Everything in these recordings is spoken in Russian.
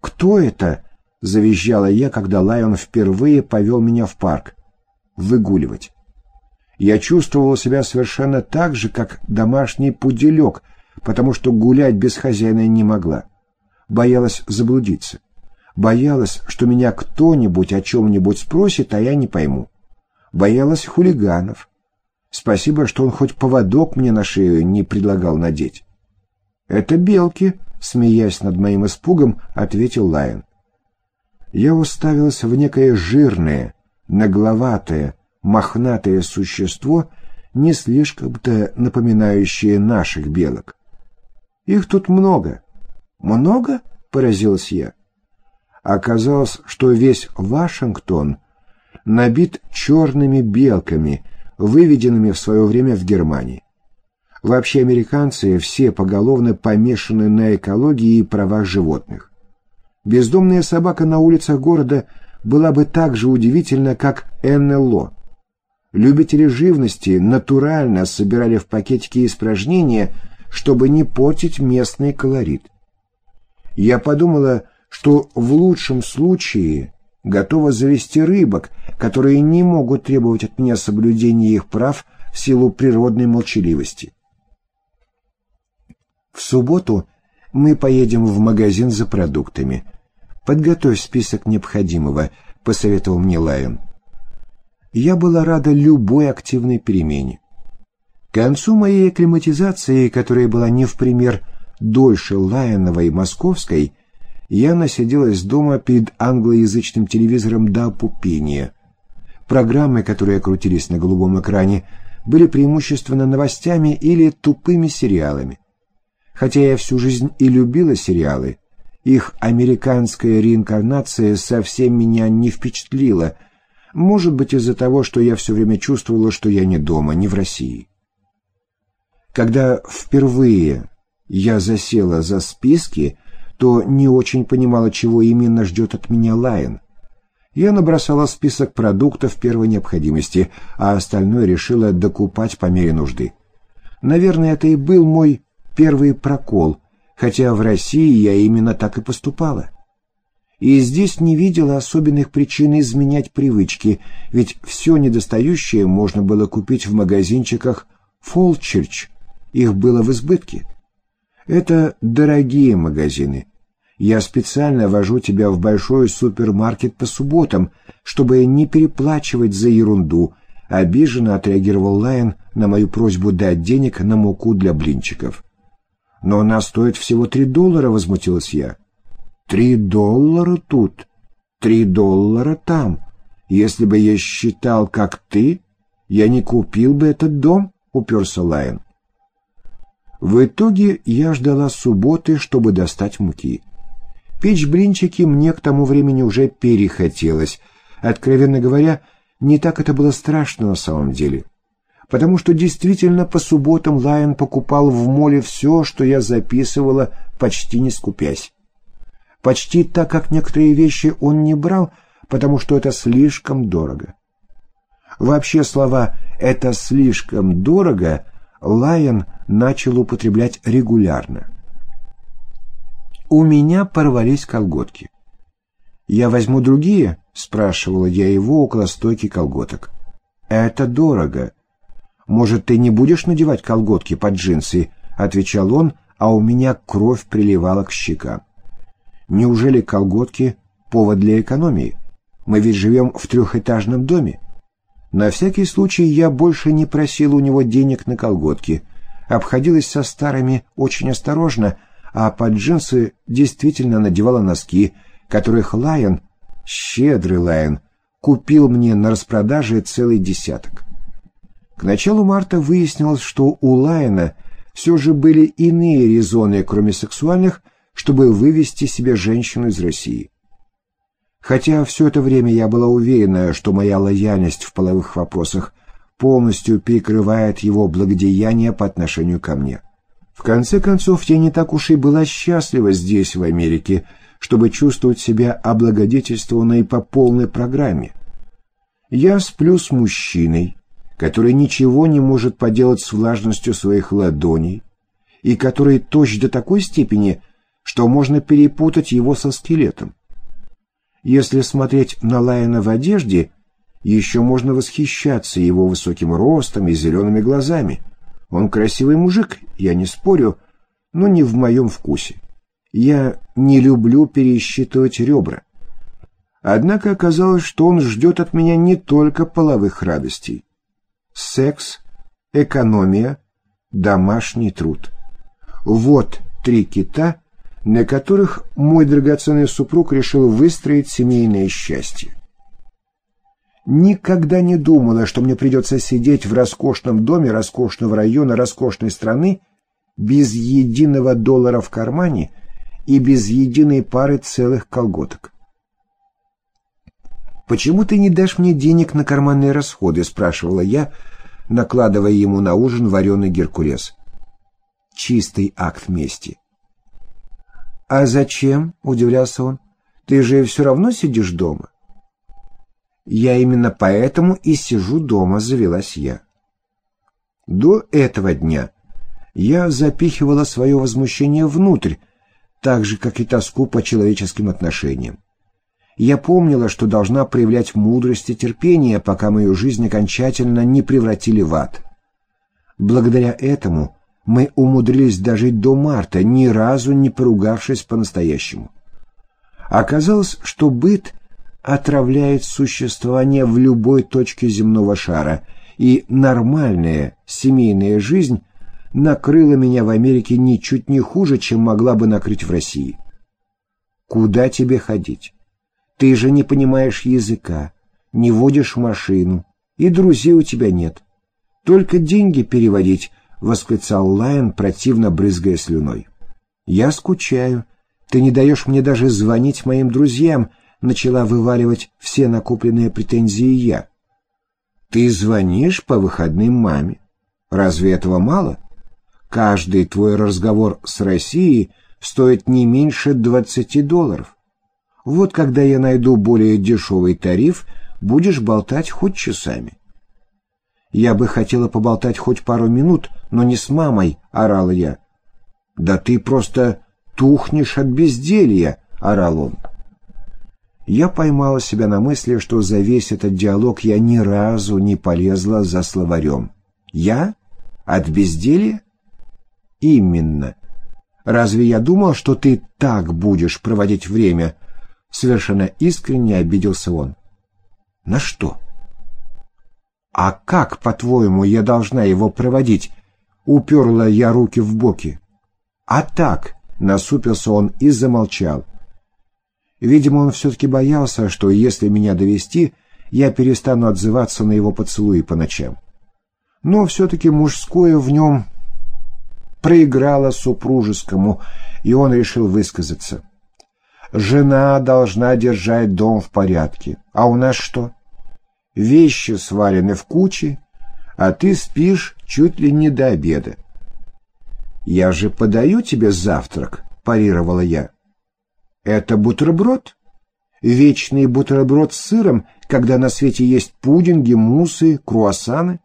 «Кто это?» — завизжала я, когда Лайон впервые повел меня в парк. Выгуливать. Я чувствовала себя совершенно так же, как домашний пуделек, потому что гулять без хозяина не могла. Боялась заблудиться. Боялась, что меня кто-нибудь о чем-нибудь спросит, а я не пойму. Боялась хулиганов. Спасибо, что он хоть поводок мне на шею не предлагал надеть. «Это белки», — смеясь над моим испугом, ответил Лайон. Я уставилась в некое жирное, нагловатое, мохнатое существо, не слишком-то напоминающее наших белок. «Их тут много». «Много?» — поразилась я. Оказалось, что весь Вашингтон набит черными белками, выведенными в свое время в Германии. Вообще американцы все поголовно помешаны на экологии и правах животных. Бездомная собака на улицах города была бы так же удивительна, как НЛО. Любители живности натурально собирали в пакетики испражнения, чтобы не портить местный колорит. Я подумала, что в лучшем случае готова завести рыбок, которые не могут требовать от меня соблюдения их прав в силу природной молчаливости. В субботу мы поедем в магазин за продуктами. Подготовь список необходимого, посоветовал мне Лайон. Я была рада любой активной перемене. К концу моей акклиматизации, которая была не в пример дольше Лайоновой московской, я насиделась дома перед англоязычным телевизором до опупения. Программы, которые крутились на голубом экране, были преимущественно новостями или тупыми сериалами. Хотя я всю жизнь и любила сериалы, их американская реинкарнация совсем меня не впечатлила, может быть из-за того, что я все время чувствовала, что я не дома, не в России. Когда впервые я засела за списки, то не очень понимала, чего именно ждет от меня Лайон. Я набросала список продуктов первой необходимости, а остальное решила докупать по мере нужды. Наверное, это и был мой первый прокол, хотя в России я именно так и поступала. И здесь не видела особенных причин изменять привычки, ведь все недостающее можно было купить в магазинчиках «Фолчерч», их было в избытке. Это дорогие магазины. Я специально вожу тебя в большой супермаркет по субботам, чтобы не переплачивать за ерунду, обиженно отреагировал Лайон на мою просьбу дать денег на муку для блинчиков. «Но она стоит всего три доллара», — возмутилась я. «Три доллара тут, три доллара там. Если бы я считал, как ты, я не купил бы этот дом», — уперся Лайон. В итоге я ждала субботы, чтобы достать муки. Печь блинчики мне к тому времени уже перехотелось. Откровенно говоря, не так это было страшно на самом деле потому что действительно по субботам Лайон покупал в моле все, что я записывала, почти не скупясь. Почти так, как некоторые вещи он не брал, потому что это слишком дорого. Вообще слова «это слишком дорого» Лайон начал употреблять регулярно. У меня порвались колготки. «Я возьму другие?» — спрашивала я его около стойки колготок. «Это дорого», «Может, ты не будешь надевать колготки под джинсы?» — отвечал он, а у меня кровь приливала к щекам. «Неужели колготки — повод для экономии? Мы ведь живем в трехэтажном доме». На всякий случай я больше не просил у него денег на колготки. Обходилась со старыми очень осторожно, а под джинсы действительно надевала носки, которых Лайон, щедрый Лайон, купил мне на распродаже целый десяток. К началу марта выяснилось, что у Лайена все же были иные резоны, кроме сексуальных, чтобы вывести себе женщину из России. Хотя все это время я была уверена, что моя лояльность в половых вопросах полностью перекрывает его благодеяние по отношению ко мне. В конце концов, я не так уж и была счастлива здесь, в Америке, чтобы чувствовать себя облагодетельствованной по полной программе. Я сплю с мужчиной, который ничего не может поделать с влажностью своих ладоней, и который точь до такой степени, что можно перепутать его со скелетом. Если смотреть на Лайена в одежде, еще можно восхищаться его высоким ростом и зелеными глазами. Он красивый мужик, я не спорю, но не в моем вкусе. Я не люблю пересчитывать ребра. Однако оказалось, что он ждет от меня не только половых радостей. Секс, экономия, домашний труд. Вот три кита, на которых мой драгоценный супруг решил выстроить семейное счастье. Никогда не думала, что мне придется сидеть в роскошном доме роскошного района роскошной страны без единого доллара в кармане и без единой пары целых колготок. «Почему ты не дашь мне денег на карманные расходы?» — спрашивала я, накладывая ему на ужин вареный геркулес. Чистый акт мести. «А зачем?» — удивлялся он. «Ты же все равно сидишь дома». «Я именно поэтому и сижу дома», — завелась я. До этого дня я запихивала свое возмущение внутрь, так же, как и тоску по человеческим отношениям. Я помнила, что должна проявлять мудрость и терпение, пока мою жизнь окончательно не превратили в ад. Благодаря этому мы умудрились дожить до марта, ни разу не поругавшись по-настоящему. Оказалось, что быт отравляет существование в любой точке земного шара, и нормальная семейная жизнь накрыла меня в Америке ничуть не хуже, чем могла бы накрыть в России. Куда тебе ходить? Ты же не понимаешь языка, не водишь машину, и друзей у тебя нет. Только деньги переводить, — восклицал Лайон, противно брызгая слюной. Я скучаю. Ты не даешь мне даже звонить моим друзьям, — начала вываливать все накопленные претензии я. Ты звонишь по выходным маме. Разве этого мало? Каждый твой разговор с Россией стоит не меньше двадцати долларов. Вот когда я найду более дешевый тариф, будешь болтать хоть часами. Я бы хотела поболтать хоть пару минут, но не с мамой, — орала я. Да ты просто тухнешь от безделья, — орал он. Я поймала себя на мысли, что за весь этот диалог я ни разу не полезла за словарем. Я? От безделья? Именно. Разве я думал, что ты так будешь проводить время, — Совершенно искренне обиделся он. На что? А как, по-твоему, я должна его проводить? Уперла я руки в боки. А так, насупился он и замолчал. Видимо, он все-таки боялся, что если меня довести, я перестану отзываться на его поцелуи по ночам. Но все-таки мужское в нем проиграло супружескому, и он решил высказаться. Жена должна держать дом в порядке. А у нас что? Вещи свалены в кучи, а ты спишь чуть ли не до обеда. «Я же подаю тебе завтрак», — парировала я. «Это бутерброд? Вечный бутерброд с сыром, когда на свете есть пудинги, мусы, круассаны?»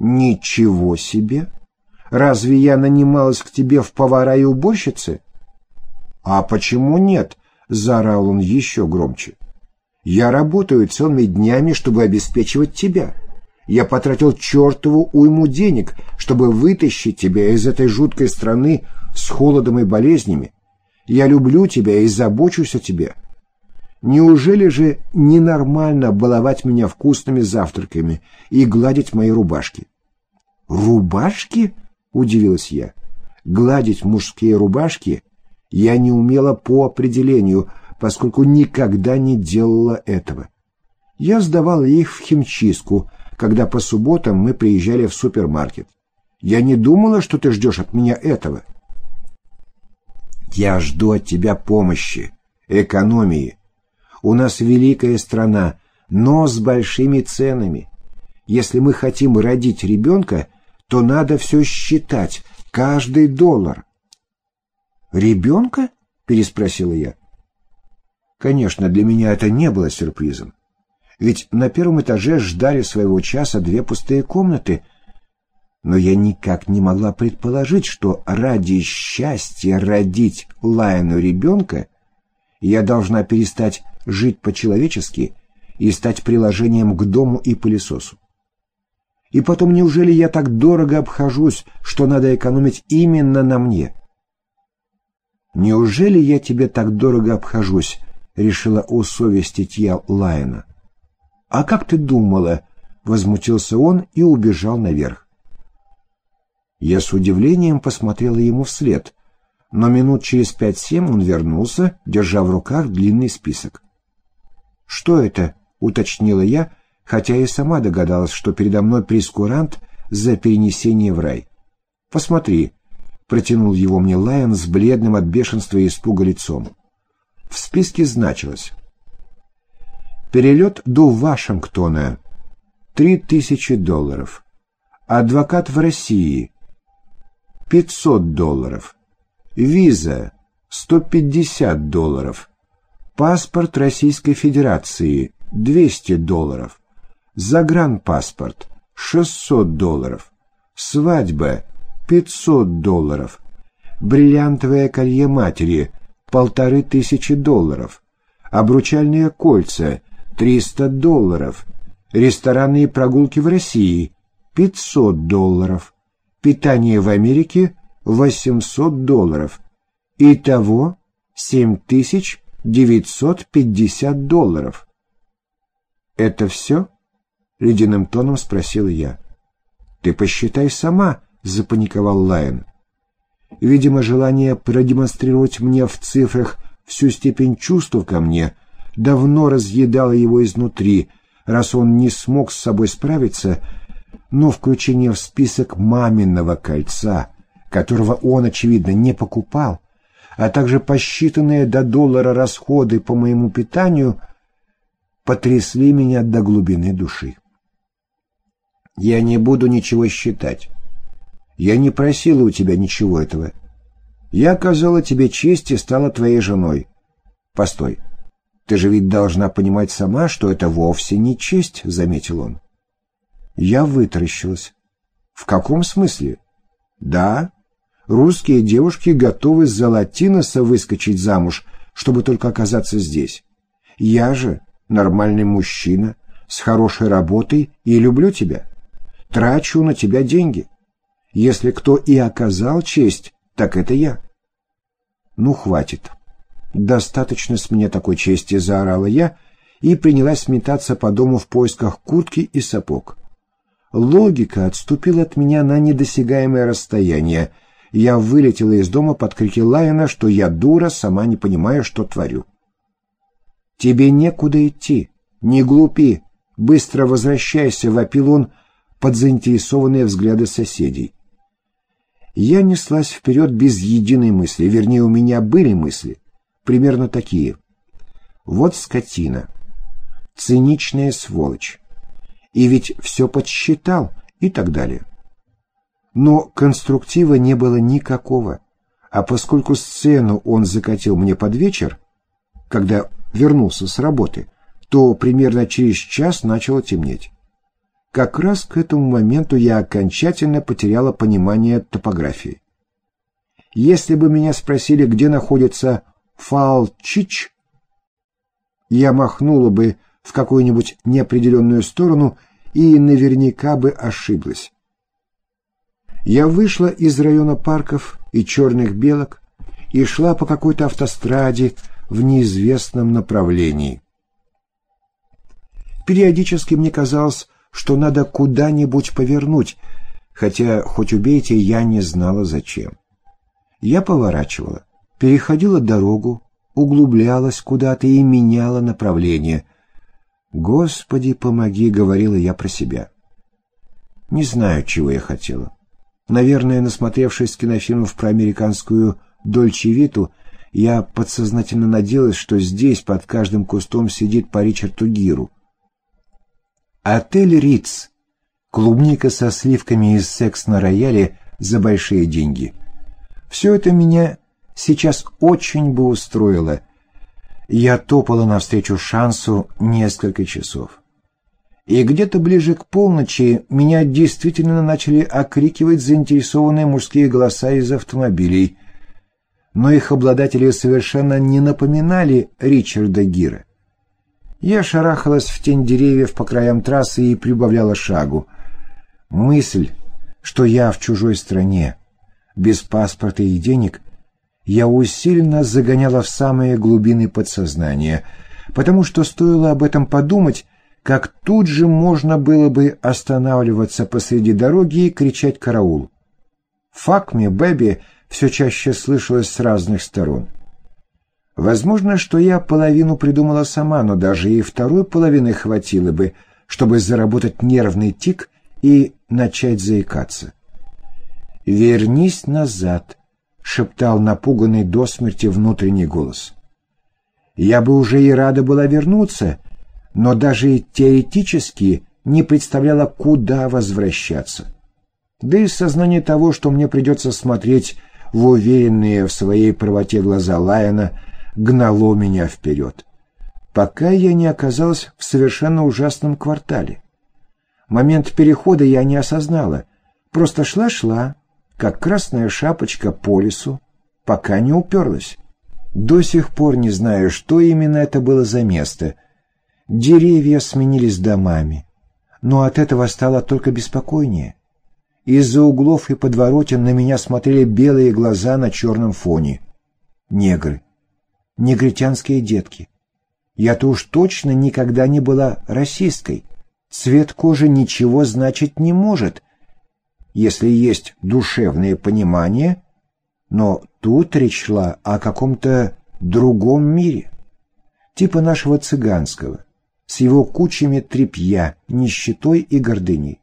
«Ничего себе! Разве я нанималась к тебе в повара и уборщицы?» «А почему нет?» — заорал он еще громче. «Я работаю целыми днями, чтобы обеспечивать тебя. Я потратил чертову уйму денег, чтобы вытащить тебя из этой жуткой страны с холодом и болезнями. Я люблю тебя и забочусь о тебе. Неужели же ненормально баловать меня вкусными завтраками и гладить мои рубашки?» «Рубашки?» — удивилась я. «Гладить мужские рубашки я не умела по определению, поскольку никогда не делала этого. Я сдавала их в химчистку, когда по субботам мы приезжали в супермаркет. Я не думала, что ты ждешь от меня этого. Я жду от тебя помощи, экономии. У нас великая страна, но с большими ценами. Если мы хотим родить ребенка, то надо все считать, каждый доллар. «Ребенка?» — переспросила я. Конечно, для меня это не было сюрпризом. Ведь на первом этаже ждали своего часа две пустые комнаты. но я никак не могла предположить, что ради счастья родить Лайну ребенка я должна перестать жить по-человечески и стать приложением к дому и пылесосу. И потом, неужели я так дорого обхожусь, что надо экономить именно на мне? Неужели я тебе так дорого обхожусь, решила усовестить я Лайна. А как ты думала? Возмутился он и убежал наверх. Я с удивлением посмотрела ему вслед, но минут через пять-семь он вернулся, держа в руках длинный список. «Что это?» — уточнила я, хотя и сама догадалась, что передо мной прескурант за перенесение в рай. «Посмотри», — протянул его мне Лайон с бледным от бешенства и испуга лицом. В списке значилось «Перелет до Вашингтона» — 3000 долларов. Адвокат в России — 500 долларов. Виза — 150 долларов. Паспорт Российской Федерации — 200 долларов. Загранпаспорт — 600 долларов. Свадьба — 500 долларов. Бриллиантовое колье матери — полторы тысячи долларов. Обручальные кольца — 300 долларов. Ресторанные прогулки в России — 500 долларов. Питание в Америке — 800 долларов. Итого 7950 долларов. «Это все?» — ледяным тоном спросил я. «Ты посчитай сама», — запаниковал Лайон. Видимо, желание продемонстрировать мне в цифрах всю степень чувств ко мне давно разъедало его изнутри, раз он не смог с собой справиться, но включение в список маминого кольца, которого он, очевидно, не покупал, а также посчитанные до доллара расходы по моему питанию потрясли меня до глубины души. Я не буду ничего считать. Я не просила у тебя ничего этого. Я оказала тебе честь и стала твоей женой. Постой, ты же ведь должна понимать сама, что это вовсе не честь, — заметил он. Я вытаращилась. В каком смысле? Да, русские девушки готовы за латиноса выскочить замуж, чтобы только оказаться здесь. Я же нормальный мужчина, с хорошей работой и люблю тебя трачу на тебя деньги. Если кто и оказал честь, так это я. Ну, хватит. Достаточно с меня такой чести, заорала я и принялась метаться по дому в поисках куртки и сапог. Логика отступила от меня на недосягаемое расстояние. Я вылетела из дома под крики Лайона, что я дура, сама не понимаю, что творю. «Тебе некуда идти. Не глупи. Быстро возвращайся», — вопил он, — под заинтересованные взгляды соседей. Я неслась вперед без единой мысли, вернее, у меня были мысли, примерно такие. Вот скотина, циничная сволочь, и ведь все подсчитал и так далее. Но конструктива не было никакого, а поскольку сцену он закатил мне под вечер, когда вернулся с работы, то примерно через час начало темнеть. Как раз к этому моменту я окончательно потеряла понимание топографии. Если бы меня спросили, где находится Фалчич, я махнула бы в какую-нибудь неопределенную сторону и наверняка бы ошиблась. Я вышла из района парков и черных белок и шла по какой-то автостраде в неизвестном направлении. Периодически мне казалось, что надо куда-нибудь повернуть, хотя, хоть убейте, я не знала зачем. Я поворачивала, переходила дорогу, углублялась куда-то и меняла направление. «Господи, помоги!» — говорила я про себя. Не знаю, чего я хотела. Наверное, насмотревшись кинофильмов про американскую Дольче Виту, я подсознательно надеялась, что здесь под каждым кустом сидит по Ричарду Гиру, Отель Риц. Клубника со сливками из секс на рояле за большие деньги. Все это меня сейчас очень бы устроило. Я топала навстречу шансу несколько часов. И где-то ближе к полночи меня действительно начали окрикивать заинтересованные мужские голоса из автомобилей, но их обладатели совершенно не напоминали Ричарда Гира. Я шарахалась в тень деревьев по краям трассы и прибавляла шагу. Мысль, что я в чужой стране, без паспорта и денег, я усиленно загоняла в самые глубины подсознания, потому что стоило об этом подумать, как тут же можно было бы останавливаться посреди дороги и кричать «караул». «Fuck me, baby» все чаще слышалось с разных сторон. Возможно, что я половину придумала сама, но даже и второй половины хватило бы, чтобы заработать нервный тик и начать заикаться. «Вернись назад», — шептал напуганный до смерти внутренний голос. Я бы уже и рада была вернуться, но даже теоретически не представляла, куда возвращаться. Да и сознание того, что мне придется смотреть в уверенные в своей правоте глаза Лайона, гнало меня вперед, пока я не оказалась в совершенно ужасном квартале. Момент перехода я не осознала, просто шла-шла, как красная шапочка по лесу, пока не уперлась. До сих пор не знаю, что именно это было за место. Деревья сменились домами, но от этого стало только беспокойнее. Из-за углов и подворотен на меня смотрели белые глаза на черном фоне. Негры. Негритянские детки. Я-то уж точно никогда не была расисткой. Цвет кожи ничего значить не может, если есть душевное понимание, но тут речь шла о каком-то другом мире, типа нашего цыганского, с его кучами тряпья, нищетой и гордыней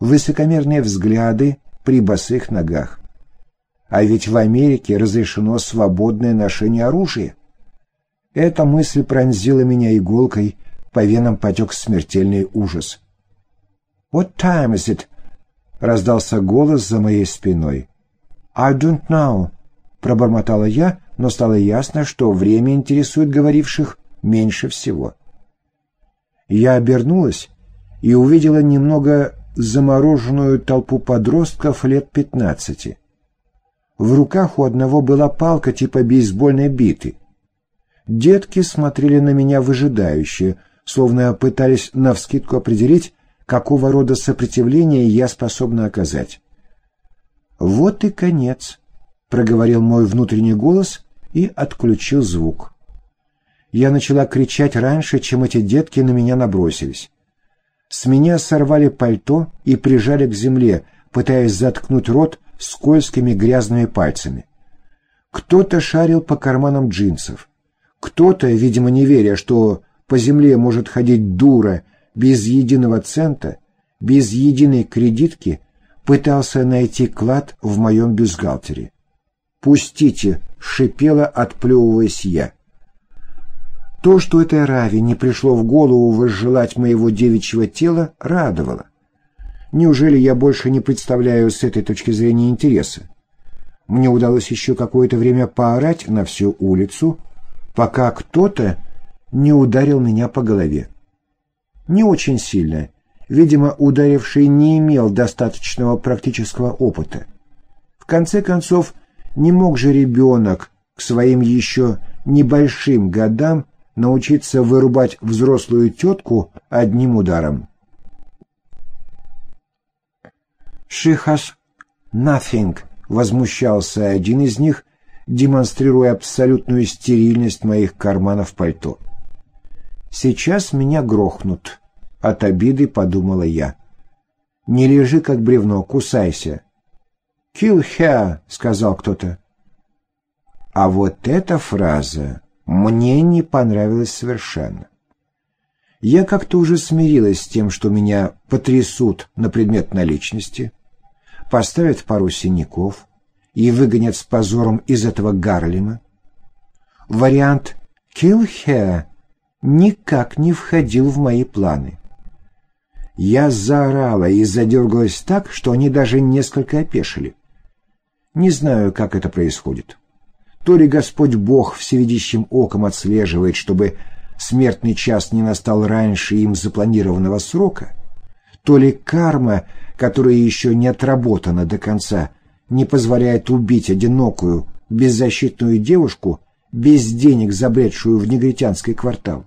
высокомерные взгляды при босых ногах. А ведь в Америке разрешено свободное ношение оружия. Эта мысль пронзила меня иголкой, по венам потек смертельный ужас. «What time is it?» — раздался голос за моей спиной. «I don't know», — пробормотала я, но стало ясно, что время интересует говоривших меньше всего. Я обернулась и увидела немного замороженную толпу подростков лет пятнадцати. В руках у одного была палка типа бейсбольной биты. Детки смотрели на меня выжидающе, словно пытались навскидку определить, какого рода сопротивление я способна оказать. «Вот и конец», — проговорил мой внутренний голос и отключил звук. Я начала кричать раньше, чем эти детки на меня набросились. С меня сорвали пальто и прижали к земле, пытаясь заткнуть рот скользкими грязными пальцами. Кто-то шарил по карманам джинсов. Кто-то, видимо, не веря, что по земле может ходить дура без единого цента, без единой кредитки, пытался найти клад в моем бюстгальтере. «Пустите!» — шипела, отплевываясь я. То, что этой Раве не пришло в голову возжелать моего девичьего тела, радовало. Неужели я больше не представляю с этой точки зрения интереса? Мне удалось еще какое-то время поорать на всю улицу, пока кто-то не ударил меня по голове. Не очень сильно. Видимо, ударивший не имел достаточного практического опыта. В конце концов, не мог же ребенок к своим еще небольшим годам научиться вырубать взрослую тетку одним ударом. «She has nothing», — возмущался один из них, демонстрируя абсолютную стерильность моих карманов пальто. «Сейчас меня грохнут», — от обиды подумала я. «Не лежи, как бревно, кусайся». «Kill her», — сказал кто-то. А вот эта фраза мне не понравилось совершенно. Я как-то уже смирилась с тем, что меня потрясут на предмет наличности, поставят пару синяков и выгонят с позором из этого Гарлема. Вариант «kill her» никак не входил в мои планы. Я заорала и задергалась так, что они даже несколько опешили. Не знаю, как это происходит то ли Господь Бог всевидящим оком отслеживает, чтобы смертный час не настал раньше им запланированного срока, то ли карма, которая еще не отработана до конца, не позволяет убить одинокую, беззащитную девушку, без денег забредшую в негритянский квартал.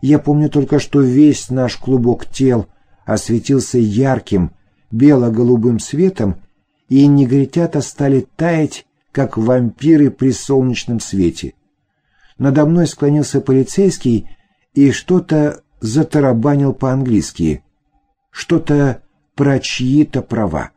Я помню только, что весь наш клубок тел осветился ярким, бело-голубым светом, и негритята стали таять, как вампиры при солнечном свете. Надо мной склонился полицейский и что-то затарабанил по-английски, что-то про чьи-то права.